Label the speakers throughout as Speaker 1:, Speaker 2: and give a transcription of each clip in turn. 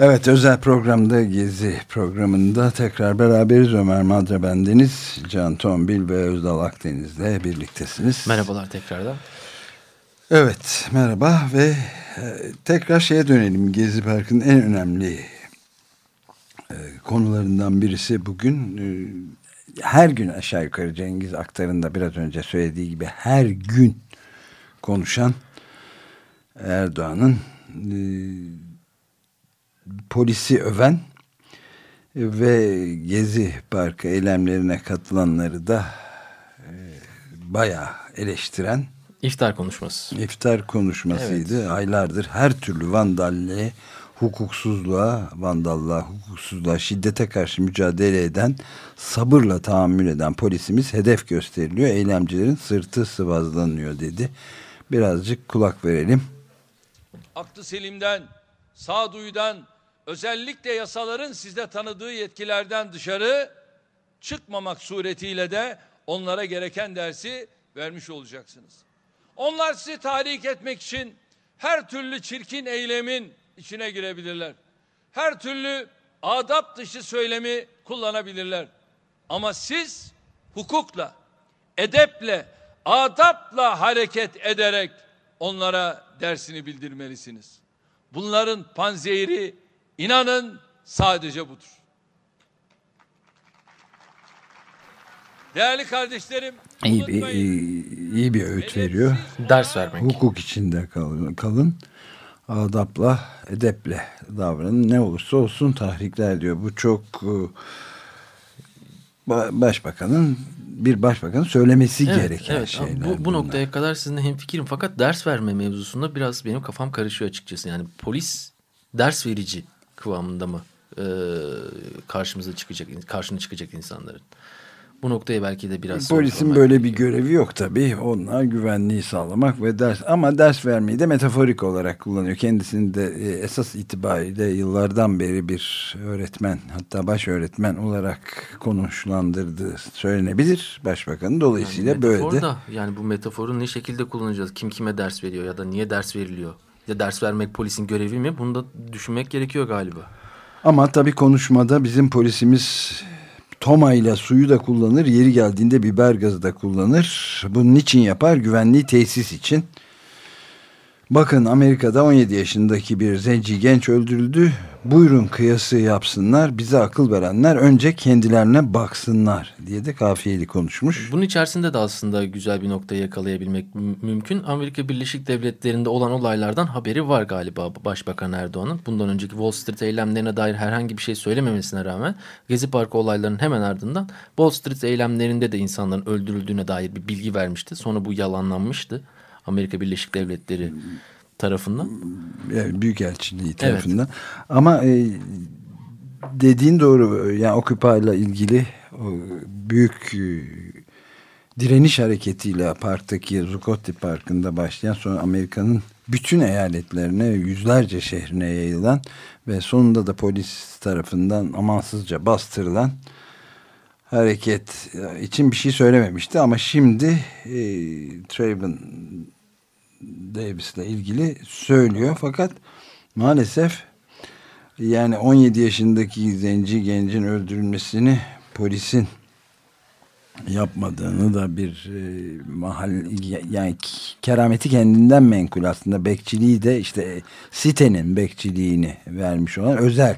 Speaker 1: Evet özel programda Gezi programında tekrar beraberiz. Ömer Madra bendeniz, Can Tombil ve Özdal Akdeniz'le birliktesiniz.
Speaker 2: Merhabalar tekrardan.
Speaker 1: Evet merhaba ve e, tekrar şeye dönelim. Gezi Parkı'nın en önemli e, konularından birisi bugün e, her gün aşağı yukarı Cengiz Aktar'ın biraz önce söylediği gibi her gün konuşan Erdoğan'ın polisi öven ve Gezi Parkı eylemlerine katılanları da e, bayağı eleştiren
Speaker 2: iftar konuşması.
Speaker 1: İftar konuşmasıydı. Evet. Aylardır her türlü vandalliğe, hukuksuzluğa, vandallığa, hukuksuzluğa, şiddete karşı mücadele eden, sabırla tahammül eden polisimiz hedef gösteriliyor. Eylemcilerin sırtı sıvazlanıyor dedi. Birazcık kulak verelim.
Speaker 3: Aklı selimden, sağduyudan, özellikle yasaların sizde tanıdığı yetkilerden dışarı çıkmamak suretiyle de onlara gereken dersi vermiş olacaksınız. Onlar sizi tahrik etmek için her türlü çirkin eylemin içine girebilirler. Her türlü adap dışı söylemi kullanabilirler. Ama siz hukukla, edeple, adapla hareket ederek onlara dersini bildirmelisiniz. Bunların panzehiri İnanın sadece budur. Değerli kardeşlerim,
Speaker 1: iyi bir iyi, iyi bir öğüt veriyor.
Speaker 2: Ders vermek.
Speaker 1: Hukuk içinde kalın. kalın. Adapla, edeple davranın. Ne olursa olsun tahrikler diyor. Bu çok e, başbakanın bir başbakanın söylemesi evet, gereken evet. şeyler.
Speaker 2: Bu, bu noktaya kadar sizinle hemfikirim fakat ders verme mevzusunda biraz benim kafam karışıyor açıkçası. Yani polis ders verici kıvamında mı e, karşımıza çıkacak, karşına çıkacak insanların? Bu noktaya belki de biraz...
Speaker 1: Polisin böyle bir görevi yok tabii. Onlar güvenliği sağlamak ve ders ama ders vermeyi de metaforik olarak kullanıyor. Kendisini de esas itibariyle yıllardan beri bir öğretmen hatta baş öğretmen olarak konuşlandırdığı söylenebilir başbakanın. Dolayısıyla yani böyle de...
Speaker 2: Yani bu metaforu ne şekilde kullanacağız? Kim kime ders veriyor ya da niye ders veriliyor? Ya ders vermek polisin görevi mi? Bunu da düşünmek gerekiyor galiba.
Speaker 1: Ama tabii konuşmada bizim polisimiz Toma ile suyu da kullanır, yeri geldiğinde biber gazı da kullanır. Bunun için yapar? Güvenliği tesis için. Bakın Amerika'da 17 yaşındaki bir zenci genç öldürüldü. Buyurun kıyası yapsınlar. Bize akıl verenler önce kendilerine baksınlar diye de kafiyeli konuşmuş.
Speaker 2: Bunun içerisinde de aslında güzel bir noktayı yakalayabilmek mümkün. Amerika Birleşik Devletleri'nde olan olaylardan haberi var galiba Başbakan Erdoğan'ın. Bundan önceki Wall Street eylemlerine dair herhangi bir şey söylememesine rağmen Gezi Parkı olaylarının hemen ardından Wall Street eylemlerinde de insanların öldürüldüğüne dair bir bilgi vermişti. Sonra bu yalanlanmıştı. Amerika Birleşik Devletleri tarafından.
Speaker 1: Yani Büyükelçiliği tarafından. Evet. Ama e, dediğin doğru. Yani Occupy ile ilgili büyük e, direniş hareketiyle parktaki Zuccotti Parkı'nda başlayan sonra Amerika'nın bütün eyaletlerine yüzlerce şehrine yayılan ve sonunda da polis tarafından amansızca bastırılan hareket için bir şey söylememişti ama şimdi e, Trayvon Davis'le ilgili söylüyor. Fakat maalesef yani 17 yaşındaki zenci gencin öldürülmesini polisin yapmadığını da bir e, mahal yani kerameti kendinden menkul aslında bekçiliği de işte sitenin bekçiliğini vermiş olan özel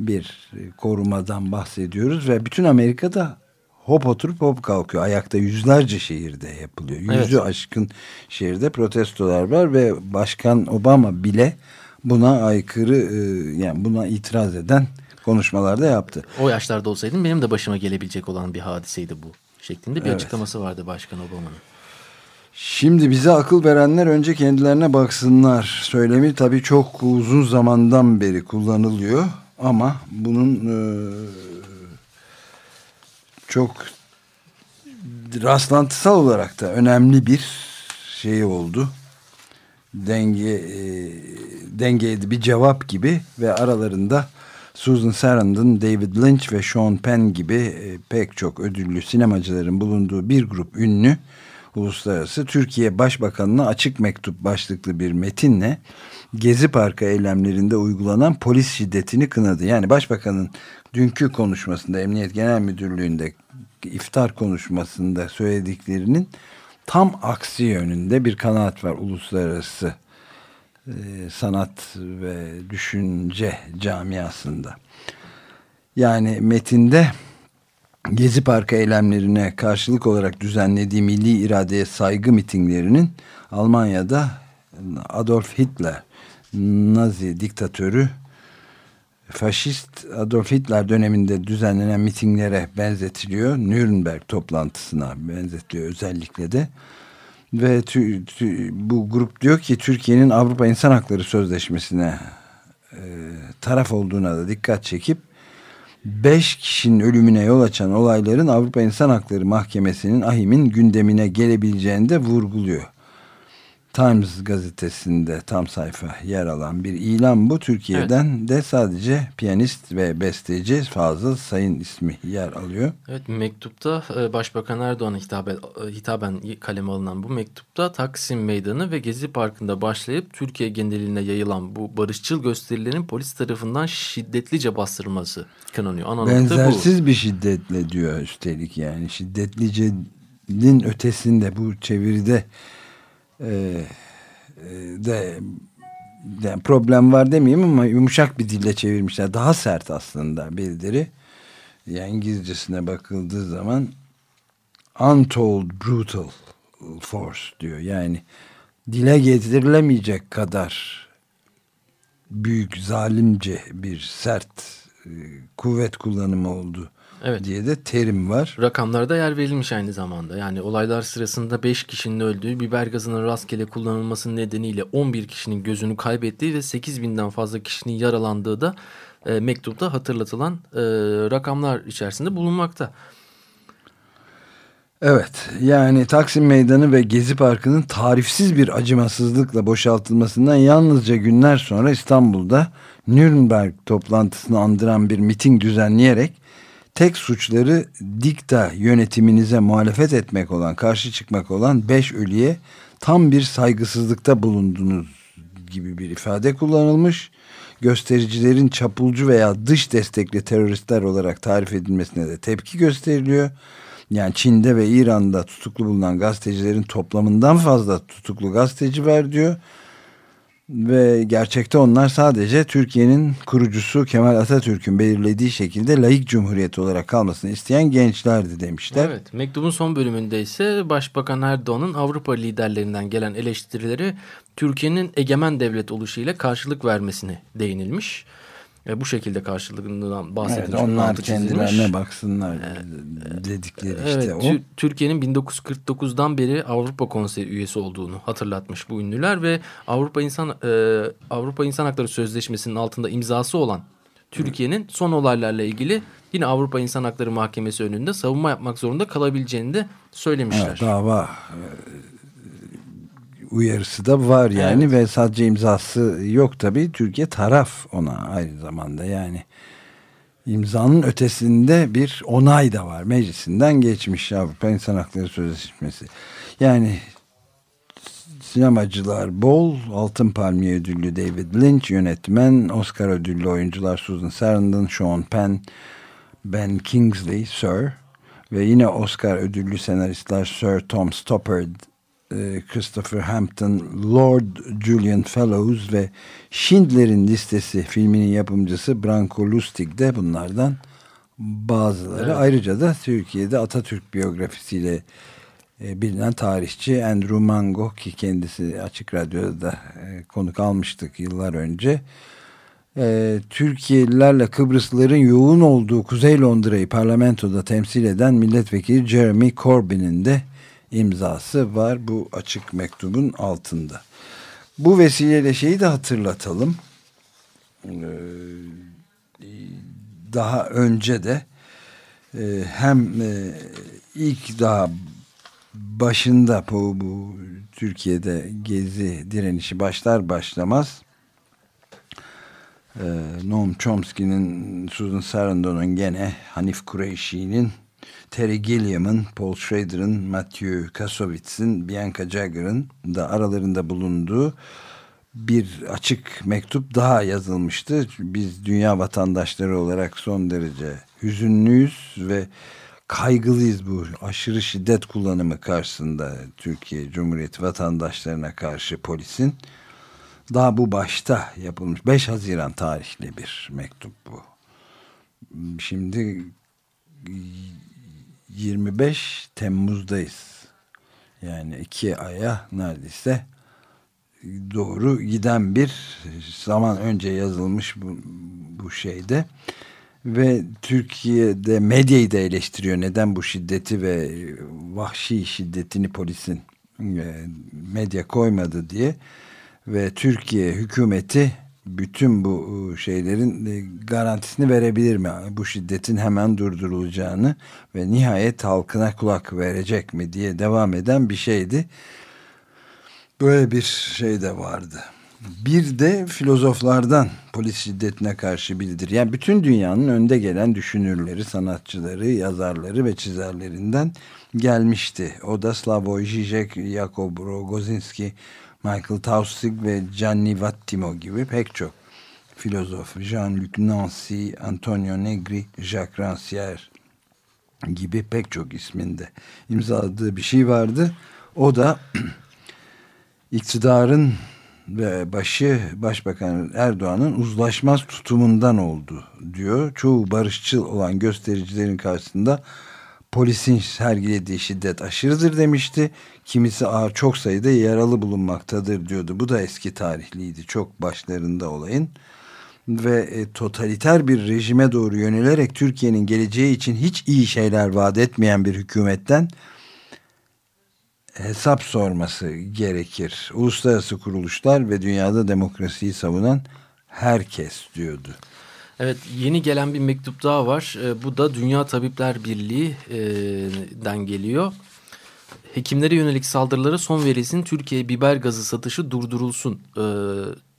Speaker 1: bir korumadan bahsediyoruz ve bütün Amerika'da hop oturup hop kalkıyor. Ayakta yüzlerce şehirde yapılıyor. Yüzü evet. aşkın şehirde protestolar var ve Başkan Obama bile buna aykırı e, yani buna itiraz eden konuşmalarda yaptı.
Speaker 2: O yaşlarda olsaydım benim de başıma gelebilecek olan bir hadiseydi bu şeklinde bir
Speaker 1: Evet.
Speaker 2: açıklaması vardı Başkan Obama'nın.
Speaker 1: Şimdi bize akıl verenler önce kendilerine baksınlar. Söylemi tabii çok uzun zamandan beri kullanılıyor ama bunun e, çok rastlantısal olarak da önemli bir şey oldu. Denge e, dengeye bir cevap gibi ve aralarında Susan Sarandon, David Lynch ve Sean Penn gibi e, pek çok ödüllü sinemacıların bulunduğu bir grup ünlü uluslararası Türkiye Başbakanı'na açık mektup başlıklı bir metinle Gezi Parkı eylemlerinde uygulanan polis şiddetini kınadı. Yani Başbakan'ın dünkü konuşmasında Emniyet Genel Müdürlüğü'nde iftar konuşmasında söylediklerinin tam aksi yönünde bir kanaat var uluslararası e, sanat ve düşünce camiasında. Yani metinde Gezi Parkı eylemlerine karşılık olarak düzenlediği milli iradeye saygı mitinglerinin Almanya'da Adolf Hitler, Nazi diktatörü, faşist Adolf Hitler döneminde düzenlenen mitinglere benzetiliyor. Nürnberg toplantısına benzetiliyor özellikle de. Ve tü, tü, bu grup diyor ki Türkiye'nin Avrupa İnsan Hakları Sözleşmesi'ne e, taraf olduğuna da dikkat çekip 5 kişinin ölümüne yol açan olayların Avrupa İnsan Hakları Mahkemesi'nin AHİM'in gündemine gelebileceğini de vurguluyor. Times gazetesinde tam sayfa yer alan bir ilan bu. Türkiye'den de sadece piyanist ve besteci Fazıl Sayın ismi yer alıyor.
Speaker 2: Evet mektupta e, Başbakan Erdoğan'a hitaben, hitaben kaleme alınan bu mektupta Taksim Meydanı ve Gezi Parkı'nda başlayıp Türkiye genelinde yayılan bu barışçıl gösterilerin polis tarafından şiddetlice bastırılması kınanıyor. Ana nokta bu.
Speaker 1: Benzersiz bir şiddetle diyor üstelik yani şiddetlicenin ötesinde bu çeviride e, e, de problem var demeyeyim ama yumuşak bir dille çevirmişler. Daha sert aslında bildiri. Yani İngilizcesine bakıldığı zaman untold brutal force diyor. Yani dile getirilemeyecek kadar büyük zalimce bir sert e, kuvvet kullanımı oldu
Speaker 2: Evet.
Speaker 1: diye de terim var.
Speaker 2: Rakamlarda yer verilmiş aynı zamanda. Yani olaylar sırasında 5 kişinin öldüğü, biber gazının rastgele kullanılması nedeniyle 11 kişinin gözünü kaybettiği ve 8 binden fazla kişinin yaralandığı da e, mektupta hatırlatılan e, rakamlar içerisinde bulunmakta.
Speaker 1: Evet yani Taksim Meydanı ve Gezi Parkı'nın tarifsiz bir acımasızlıkla boşaltılmasından yalnızca günler sonra İstanbul'da Nürnberg toplantısını andıran bir miting düzenleyerek tek suçları dikta yönetiminize muhalefet etmek olan, karşı çıkmak olan beş ölüye tam bir saygısızlıkta bulundunuz gibi bir ifade kullanılmış. Göstericilerin çapulcu veya dış destekli teröristler olarak tarif edilmesine de tepki gösteriliyor. Yani Çin'de ve İran'da tutuklu bulunan gazetecilerin toplamından fazla tutuklu gazeteci var diyor. Ve gerçekte onlar sadece Türkiye'nin kurucusu Kemal Atatürk'ün belirlediği şekilde laik cumhuriyet olarak kalmasını isteyen gençlerdi demişler.
Speaker 2: Evet, mektubun son bölümünde ise Başbakan Erdoğan'ın Avrupa liderlerinden gelen eleştirileri Türkiye'nin egemen devlet oluşuyla karşılık vermesine değinilmiş. Ve bu şekilde karşılığından bahsedilmiş.
Speaker 1: Evet, onlar
Speaker 2: çizilmiş.
Speaker 1: kendilerine baksınlar dedikleri
Speaker 2: Evet,
Speaker 1: işte o.
Speaker 2: Tür- Türkiye'nin 1949'dan beri Avrupa Konseyi üyesi olduğunu hatırlatmış bu ünlüler ve Avrupa İnsan e, Avrupa İnsan Hakları Sözleşmesi'nin altında imzası olan Türkiye'nin son olaylarla ilgili yine Avrupa İnsan Hakları Mahkemesi önünde savunma yapmak zorunda kalabileceğini de söylemişler.
Speaker 1: Evet, dava uyarısı da var yani
Speaker 2: Evet.
Speaker 1: ve sadece imzası yok tabii. Türkiye taraf ona aynı zamanda yani imzanın ötesinde bir onay da var. Meclisinden geçmiş Avrupa İnsan Hakları Sözleşmesi. Yani sinemacılar bol, Altın Palmiye ödüllü David Lynch yönetmen, Oscar ödüllü oyuncular Susan Sarandon, Sean Penn, Ben Kingsley, Sir ve yine Oscar ödüllü senaristler Sir Tom Stoppard, Christopher Hampton, Lord Julian Fellows ve Schindler'in Listesi filminin yapımcısı Branko Lustig de bunlardan bazıları.
Speaker 2: Evet.
Speaker 1: Ayrıca da Türkiye'de Atatürk biyografisiyle e, bilinen tarihçi Andrew Mango ki kendisi Açık Radyo'da da e, konuk almıştık yıllar önce. e, Türkiye'lilerle Kıbrıslıların yoğun olduğu Kuzey Londra'yı parlamentoda temsil eden milletvekili Jeremy Corbyn'in de imzası var bu açık mektubun altında. Bu vesileyle şeyi de hatırlatalım. Ee, daha önce de e, hem e, ilk daha başında bu, Türkiye'de gezi direnişi başlar başlamaz e, Noam Chomsky'nin, Susan Sarandon'un gene Hanif Kureyşi'nin Terry Gilliam'ın, Paul Schrader'ın, Matthew Kasowitz'in, Bianca Jagger'ın da aralarında bulunduğu bir açık mektup daha yazılmıştı. Biz dünya vatandaşları olarak son derece hüzünlüyüz ve kaygılıyız bu aşırı şiddet kullanımı karşısında Türkiye Cumhuriyeti vatandaşlarına karşı polisin. Daha bu başta yapılmış 5 Haziran tarihli bir mektup bu. Şimdi 25 Temmuz'dayız. Yani iki aya neredeyse doğru giden bir zaman önce yazılmış bu, bu şeyde ve Türkiye'de medyayı da eleştiriyor. Neden bu şiddeti ve vahşi şiddetini polisin e, medya koymadı diye ve Türkiye hükümeti bütün bu e, şeylerin e, garantisini verebilir mi? Bu şiddetin hemen durdurulacağını ve nihayet halkına kulak verecek mi diye devam eden bir şeydi. Böyle bir şey de vardı. Bir de filozoflardan polis şiddetine karşı bildir. Yani bütün dünyanın önde gelen düşünürleri, sanatçıları, yazarları ve çizerlerinden gelmişti. O da Slavoj Žižek, Jakob Rogozinski, Michael Taussig ve Gianni Vattimo gibi pek çok filozof. Jean-Luc Nancy, Antonio Negri, Jacques Rancière gibi pek çok isminde imzaladığı bir şey vardı. O da iktidarın ve başı Başbakan Erdoğan'ın uzlaşmaz tutumundan oldu diyor. Çoğu barışçıl olan göstericilerin karşısında polisin sergilediği şiddet aşırıdır demişti. Kimisi ağır çok sayıda yaralı bulunmaktadır diyordu. Bu da eski tarihliydi çok başlarında olayın. Ve e, totaliter bir rejime doğru yönelerek Türkiye'nin geleceği için hiç iyi şeyler vaat etmeyen bir hükümetten hesap sorması gerekir. Uluslararası kuruluşlar ve dünyada demokrasiyi savunan herkes diyordu.
Speaker 2: Evet yeni gelen bir mektup daha var. E, bu da Dünya Tabipler Birliği'den geliyor. Hekimlere yönelik saldırılara son verilsin, Türkiye biber gazı satışı durdurulsun e,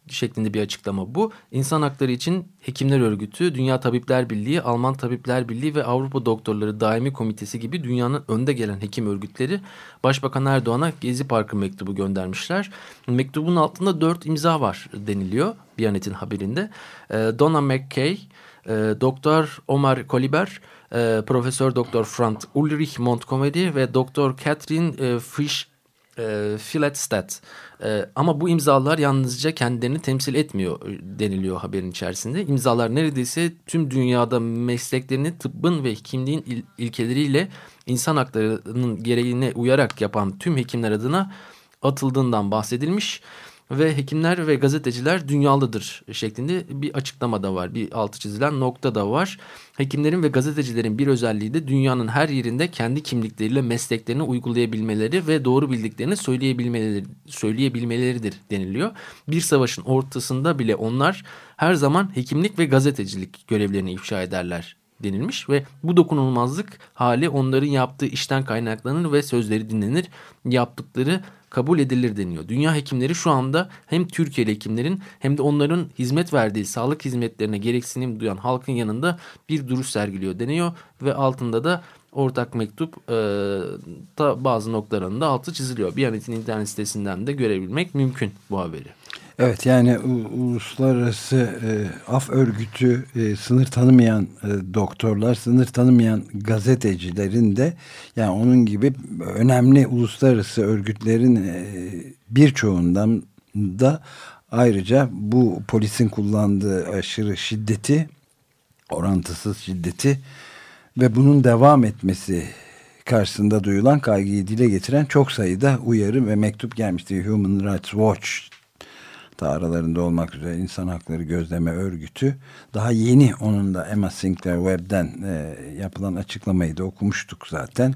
Speaker 2: şeklinde bir açıklama bu. İnsan Hakları için Hekimler Örgütü, Dünya Tabipler Birliği, Alman Tabipler Birliği ve Avrupa Doktorları Daimi Komitesi gibi dünyanın önde gelen hekim örgütleri Başbakan Erdoğan'a Gezi Parkı mektubu göndermişler. Mektubun altında dört imza var deniliyor Biyanet'in haberinde. E, Donna McKay, e, Doktor Omar Koliber, e, Profesör Doktor Frank Ulrich Montgomery ve Doktor Catherine e, Fish e, Filetstadt. E, ama bu imzalar yalnızca kendilerini temsil etmiyor deniliyor haberin içerisinde. İmzalar neredeyse tüm dünyada mesleklerini tıbbın ve hekimliğin il, ilkeleriyle insan haklarının gereğine uyarak yapan tüm hekimler adına atıldığından bahsedilmiş ve hekimler ve gazeteciler dünyalıdır şeklinde bir açıklama da var. Bir altı çizilen nokta da var. Hekimlerin ve gazetecilerin bir özelliği de dünyanın her yerinde kendi kimlikleriyle mesleklerini uygulayabilmeleri ve doğru bildiklerini söyleyebilmeleri, söyleyebilmeleridir deniliyor. Bir savaşın ortasında bile onlar her zaman hekimlik ve gazetecilik görevlerini ifşa ederler denilmiş ve bu dokunulmazlık hali onların yaptığı işten kaynaklanır ve sözleri dinlenir. Yaptıkları kabul edilir deniyor. Dünya hekimleri şu anda hem Türkiye'li hekimlerin hem de onların hizmet verdiği sağlık hizmetlerine gereksinim duyan halkın yanında bir duruş sergiliyor deniyor ve altında da ortak mektup e, da bazı noktalarında altı çiziliyor. Biyanet'in internet sitesinden de görebilmek mümkün bu haberi.
Speaker 1: Evet yani uluslararası e, af örgütü e, sınır tanımayan e, doktorlar, sınır tanımayan gazetecilerin de yani onun gibi önemli uluslararası örgütlerin e, birçoğundan da ayrıca bu polisin kullandığı aşırı şiddeti, orantısız şiddeti ve bunun devam etmesi karşısında duyulan kaygıyı dile getiren çok sayıda uyarı ve mektup gelmişti. Human Rights Watch da aralarında olmak üzere insan hakları gözleme örgütü daha yeni onun da Emma Sinclair Webb'den e, yapılan açıklamayı da okumuştuk zaten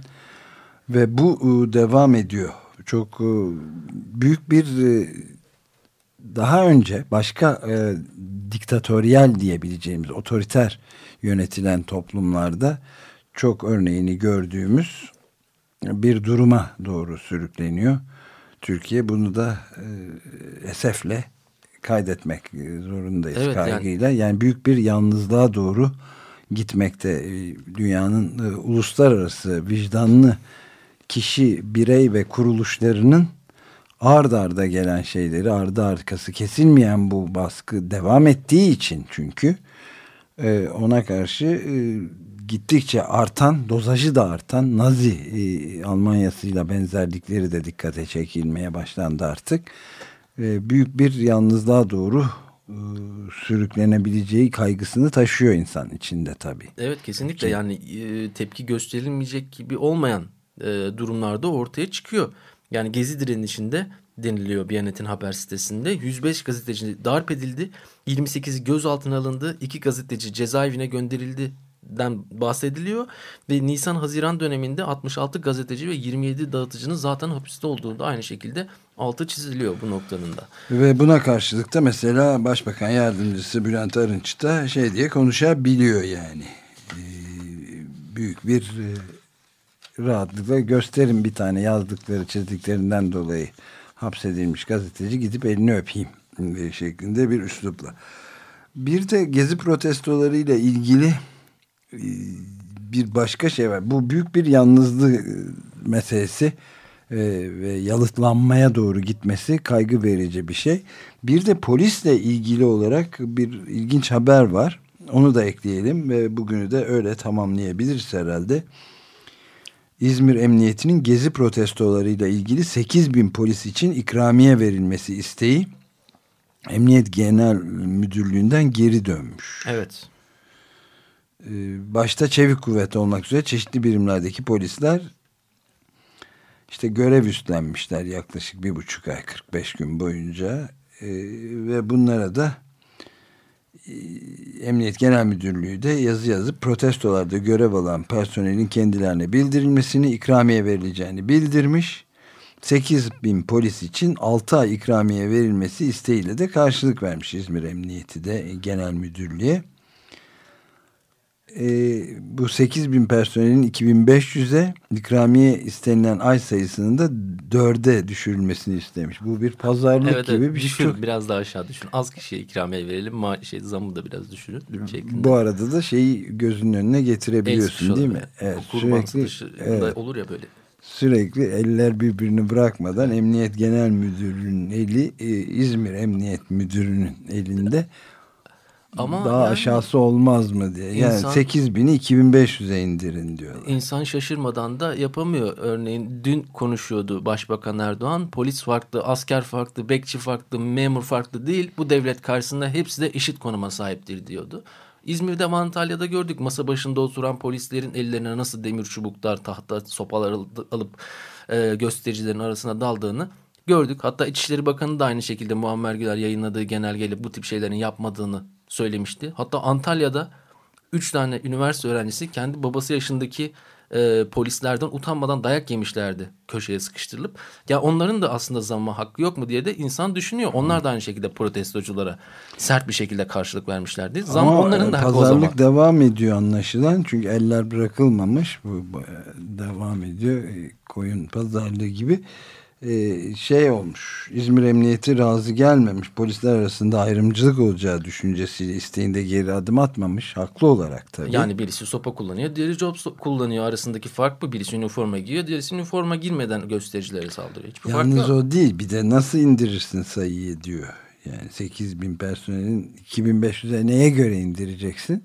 Speaker 1: ve bu e, devam ediyor çok e, büyük bir e, daha önce başka e, diktatöryel diyebileceğimiz otoriter yönetilen toplumlarda çok örneğini gördüğümüz bir duruma doğru sürükleniyor. Türkiye bunu da e, esefle kaydetmek zorundayız
Speaker 2: evet,
Speaker 1: kaygıyla. Yani. yani büyük bir yalnızlığa doğru gitmekte. E, dünyanın e, uluslararası vicdanlı kişi, birey ve kuruluşlarının ard arda gelen şeyleri ardı arkası kesilmeyen bu baskı devam ettiği için çünkü e, ona karşı e, gittikçe artan dozajı da artan Nazi e, Almanyasıyla benzerlikleri de dikkate çekilmeye başlandı artık. E, büyük bir yalnızlığa doğru e, sürüklenebileceği kaygısını taşıyor insan içinde tabii.
Speaker 2: Evet kesinlikle yani e, tepki gösterilmeyecek gibi olmayan e, durumlarda ortaya çıkıyor. Yani Gezi direnişinde deniliyor Biyanet'in haber sitesinde. 105 gazeteci darp edildi. 28'i gözaltına alındı. 2 gazeteci cezaevine gönderildi den bahsediliyor ve Nisan-Haziran döneminde 66 gazeteci ve 27 dağıtıcının zaten hapiste olduğu da aynı şekilde altı çiziliyor bu noktanın da.
Speaker 1: Ve buna karşılık da mesela Başbakan Yardımcısı Bülent Arınç da şey diye konuşabiliyor yani. Ee, büyük bir e, rahatlıkla gösterin bir tane yazdıkları çizdiklerinden dolayı hapsedilmiş gazeteci gidip elini öpeyim şeklinde bir üslupla. Bir de gezi protestolarıyla ilgili e, bir başka şey var. Bu büyük bir yalnızlık e, meselesi e, ve yalıtlanmaya doğru gitmesi kaygı verici bir şey. Bir de polisle ilgili olarak bir ilginç haber var. Onu da ekleyelim ve bugünü de öyle tamamlayabiliriz herhalde. İzmir Emniyeti'nin gezi protestolarıyla ilgili 8 bin polis için ikramiye verilmesi isteği Emniyet Genel Müdürlüğü'nden geri dönmüş.
Speaker 2: Evet.
Speaker 1: Ee, başta çevik kuvvet olmak üzere çeşitli birimlerdeki polisler işte görev üstlenmişler yaklaşık bir buçuk ay 45 gün boyunca ee, ve bunlara da Emniyet Genel Müdürlüğü de yazı yazıp protestolarda görev alan personelin kendilerine bildirilmesini ikramiye verileceğini bildirmiş. 8 bin polis için 6 ay ikramiye verilmesi isteğiyle de karşılık vermiş İzmir Emniyeti de Genel Müdürlüğe e, bu 8 bin personelin 2500'e ikramiye istenilen ay sayısının da 4'e düşürülmesini istemiş. Bu bir pazarlık
Speaker 2: evet,
Speaker 1: gibi
Speaker 2: evet,
Speaker 1: bir
Speaker 2: düşün,
Speaker 1: şey.
Speaker 2: Biraz daha aşağı düşün. Az kişiye ikramiye verelim. Ma şey, zamı da biraz düşürün. Şeklinde.
Speaker 1: Bu arada da şeyi gözünün önüne getirebiliyorsun değil mi?
Speaker 2: Evet, sürekli evet, olur ya böyle.
Speaker 1: Sürekli eller birbirini bırakmadan Emniyet Genel Müdürlüğü'nün eli e, İzmir Emniyet Müdürü'nün elinde ama daha yani, aşağısı olmaz mı diye. Yani insan, 8000'i 2500'e indirin diyorlar.
Speaker 2: İnsan şaşırmadan da yapamıyor. Örneğin dün konuşuyordu Başbakan Erdoğan. Polis farklı, asker farklı, bekçi farklı, memur farklı değil. Bu devlet karşısında hepsi de eşit konuma sahiptir diyordu. İzmir'de Antalya'da gördük masa başında oturan polislerin ellerine nasıl demir çubuklar, tahta sopalar alıp e, göstericilerin arasına daldığını gördük. Hatta İçişleri Bakanı da aynı şekilde Muammer Güler yayınladığı genelgeyle bu tip şeylerin yapmadığını söylemişti. Hatta Antalya'da 3 tane üniversite öğrencisi kendi babası yaşındaki e, polislerden utanmadan dayak yemişlerdi köşeye sıkıştırılıp. Ya onların da aslında zamma hakkı yok mu diye de insan düşünüyor. Onlar da aynı şekilde protestoculara sert bir şekilde karşılık vermişlerdi. Zam Ama onların da hakkı o zaman.
Speaker 1: devam ediyor anlaşılan. Çünkü eller bırakılmamış. Bu devam ediyor. E, koyun pazarlığı gibi e, şey olmuş. İzmir Emniyeti razı gelmemiş. Polisler arasında ayrımcılık olacağı düşüncesiyle isteğinde geri adım atmamış. Haklı olarak tabii.
Speaker 2: Yani birisi sopa kullanıyor, diğeri job kullanıyor. Arasındaki fark bu. Birisi üniforma giyiyor, diğerisi üniforma girmeden göstericilere saldırıyor. Hiçbir
Speaker 1: Yalnız
Speaker 2: fark
Speaker 1: o değil. Bir de nasıl indirirsin sayıyı diyor. Yani 8 bin personelin 2500'e neye göre indireceksin?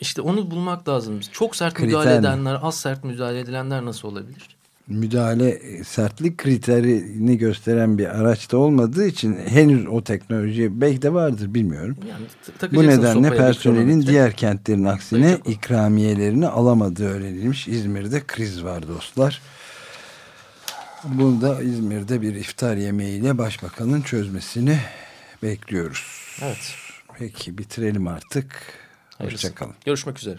Speaker 2: İşte onu bulmak lazım. Çok sert Kriter müdahale edenler, az sert müdahale edilenler nasıl olabilir?
Speaker 1: müdahale e, sertlik kriterini gösteren bir araçta olmadığı için henüz o teknoloji belki de vardır bilmiyorum. Yani, Bu nedenle personelin diğer kentlerin aksine Takacak ikramiyelerini alamadığı öğrenilmiş. İzmir'de kriz var dostlar. Bunu da İzmir'de bir iftar yemeğiyle başbakanın çözmesini bekliyoruz.
Speaker 2: Evet.
Speaker 1: Peki bitirelim artık. Hoşçakalın.
Speaker 2: Görüşmek üzere.